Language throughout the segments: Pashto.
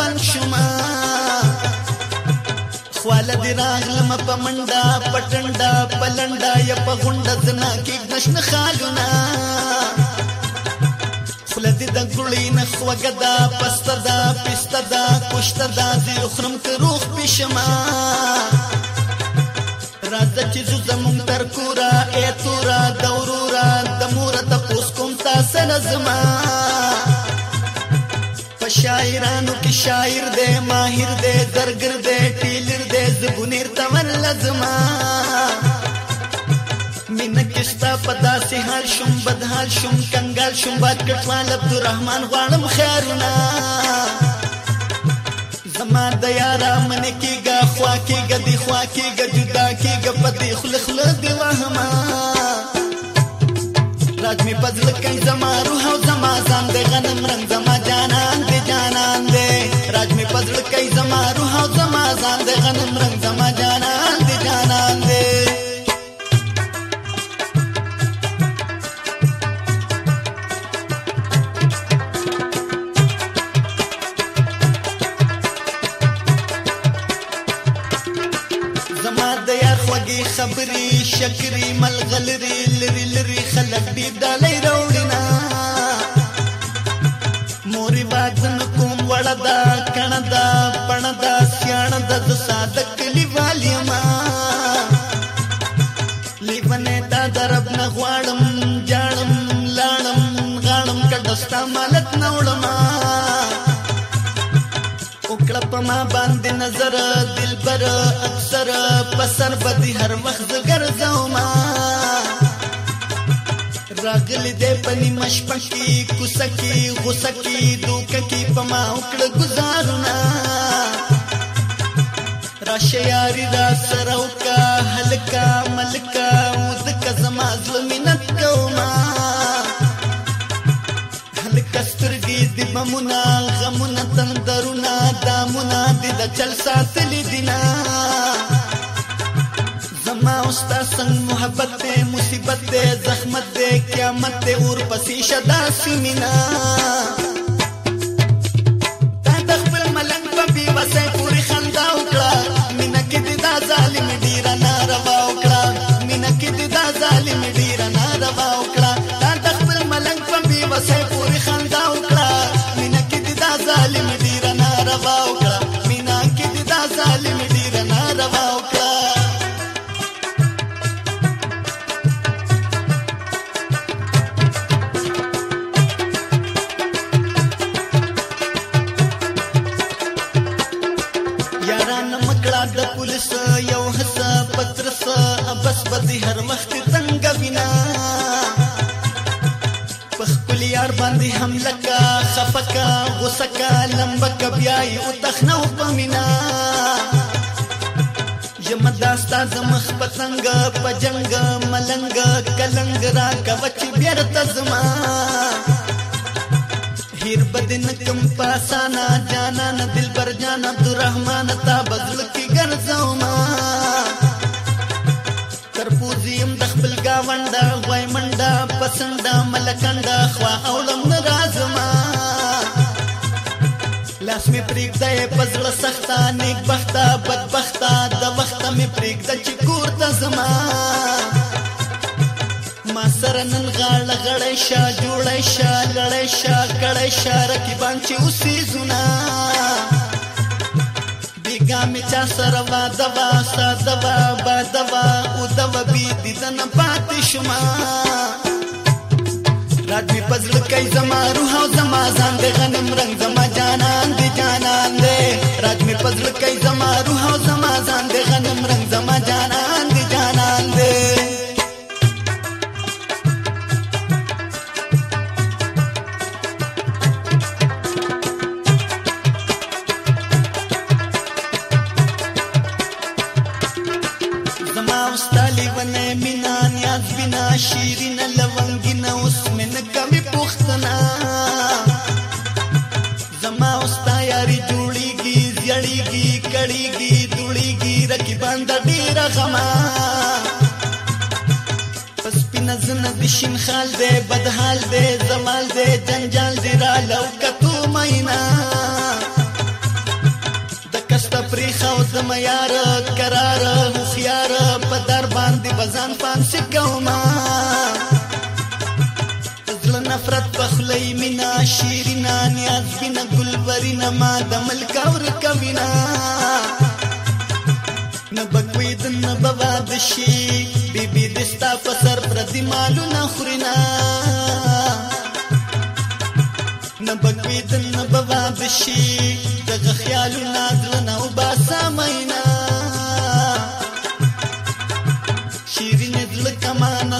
بند شوما خواله دی راغلم په منډه پټنډه پلنډه یا په غونډه زنا کې نشن خالونه خوله دی د ګړې نه خوګه ده پسته ده پسته ده کشته ده زه خرم که روح پېشما راځه چې زو زمونږ تر کوره ای توره شاعرانو کې شاعر دې ماهر دې زرګر دې ټیلر دې زبونیر تمل زما مینکشتا پدا سي حال شوم بدحال شوم کنګال شوم باد کټوال عبدالرحمن غواړم خیرونه زما د یارا من کې گا خوا کې گدي خوا کې گجدا کې گپدي خلخل دی وهما راج می پزل کای زما روح او زما ځان د غنم رنگ زما شکرې ملغلري لري لري خلک دې دلې راوړینا مورې واځن کوم وړدا کڼدا پڼدا سیاڼ د ساده کلی والی ما لیونه دا درب نه غواړم جانم لانم غاړم کډستا ملک نه وړم وکړه په ما باندې نظر دلبر اکثر بسر بدی هر وخت ګرځوما راګل دې پني مشپکی کوسکی غوسکی دوککی پما وکړ گزارنا راشه یاری دا سروکا هلکا ملکا وزکا زما ظلمینت کوما هلکا سترګې دې بمونا غمونا تندرونا دامونا دې دا چل ساتلی دینا زما او ستا څنګه محبت دې مصیبت دې زحمت دې قیامت دې اور پسې شدا سیمینا د پولیس یو حصہ پترس بس بدی هر مخت څنګه وینا پخپل یار باندې حمله کا خفقا غسکا لمبک بیاي او تخنو پمینا یم داستا زمخ پتنګ پجنګ ملنګ کلنګ را کوچ بیرته زما هیر بدن کم پاسانا جانا دل پر جانا عبدالرحمن تا بدل کی ګرځوما تر پوزیم د خپل گاونډا وای منډا پسند ملکندا خوا اولم رازما لاس می پریک دای پزړ سختا نیک بختا بدبختا د وخت می پریک د چکور ته زما ما سره نن غاړه غړې شا جوړې شا لړې شا کړې شا رکی باندې اوسې زونه دا می چا سره وا دوا ستا دوا با دوا او دوا بی دیدن پاتې شما رات می پزړ کای زما روح او زما ځان د غنم رنگ زما زما واستالي ونه مینا نیاز بنا شیرین لونګینا اوس من کمی پختنا زما واستا یاري جوړیږي زړیږي کړیږي دوړیږي رکی باند ډیر غما پس پین زن د شین خال دې بدحال دې زمال دې جنجال دې را لوکتو مینا زما یار قرار بزن پانسی کوما زل نفرت پخلی مینا شیرینا نیاز بینا گلورینا ما د ملک اور کوینا نبکوی دن بواد شی بی بی دستا پسر پردی مالو نخورینا نبکوی دن بواد شی دغ خیالو نادلنا و باسا مینا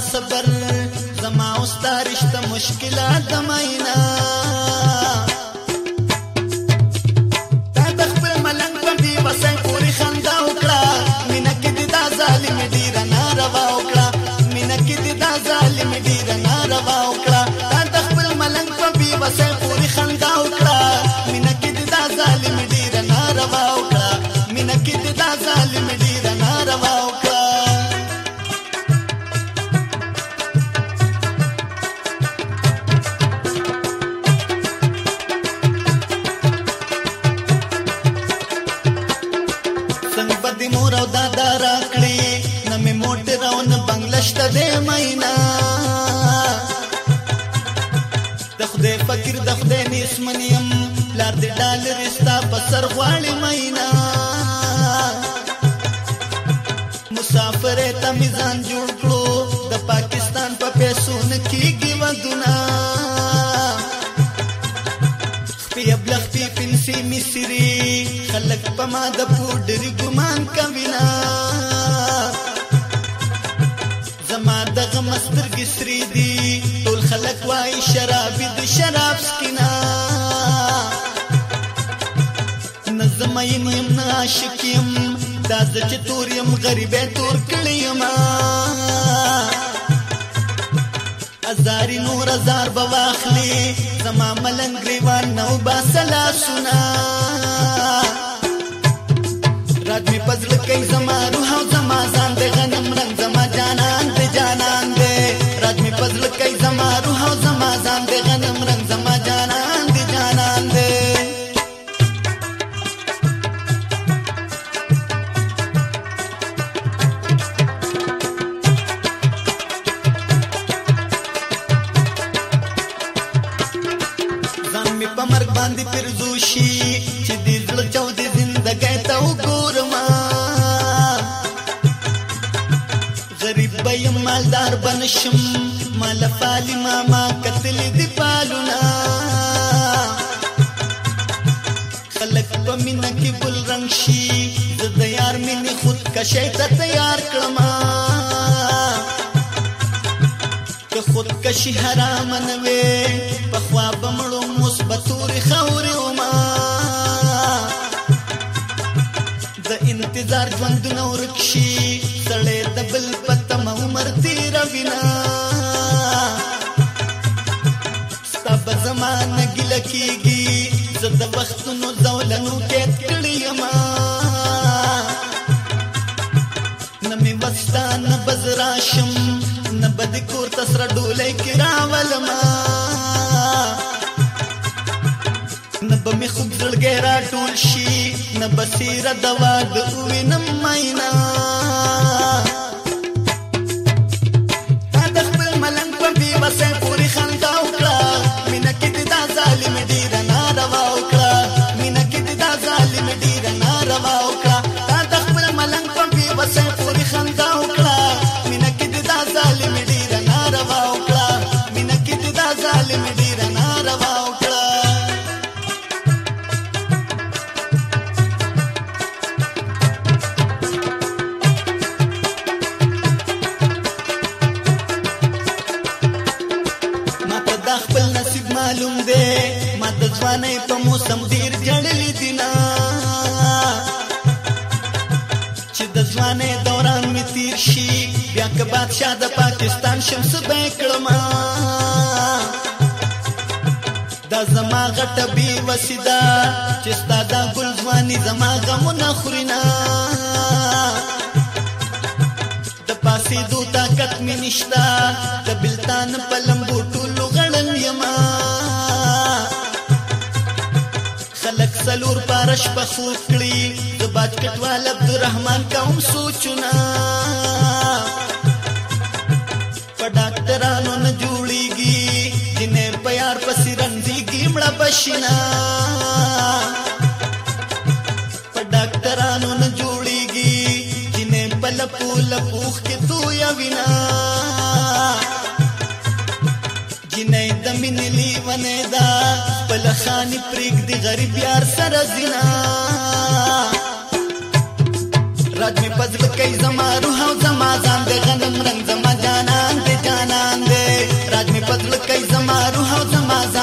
صبر زما اوس دا رشته مشکلات د مینا دشمن يم پلار دې ډالر ستا په سر غواړي مینا مسافر ته میزان جوړ کړو د پاکستان په پیسو نه کیږي ودونه خپي ابلغ په پنسي مصري خلک په ما د پوډري ګمان کوینا زما دغه مستر ګسري دي ټول خلق وای شراب د شراب سکینا نظم یم یم عاشق یم دا چې تور یم غریبې تور کړی ما ازاری نور ازار بواخلی زما ملنگ ریوان نو با سلا سنا مرګ باندې پرزو شي چې دې زړه چاو دې زندګۍ ته وګورم غریب بیم مالدار بنشم مال فالی ماما قتل دی پالونا خلق په مینه کې ګل رنگ شي زه د یار مینه خود کشه ته تیار کړم خودکشي حرام نه وي په خوا بمړو مثبتوري خوري وما د انتظار ژوند نو رکشي سړې د بل پته عمر تیر وینا ستا په زمانه ګل کیږي زه د وختونو دولنو کې د کور تسره ډولې کې راولما نبه می خوب زړګې را ټول شي نبه سیره دوا د وینم مینا زمانه دوران می تیر شي بیا که بادشاہ د پاکستان شمس به کړم دا زما غټه بي وسیدا چې ستا د ګل ځواني زما غمونه خورينا د پاسې دو طاقت می نشتا د بلتان په لمبو ټول غړن یما خلک سلور پارش په خوب کړی باج کټوال عبدالرحمن کوم سوچونه په ډاکټرانو نه جوړیږي جنې په یار پسې رنځيږي مړه بشینا په ډاکټرانو نه جوړیږي جنې په لپو لپوخ کې تویا وینا جنې د مینې لیونه دا بل خاني پرېګ دی غریب یار سره زینا روح او زما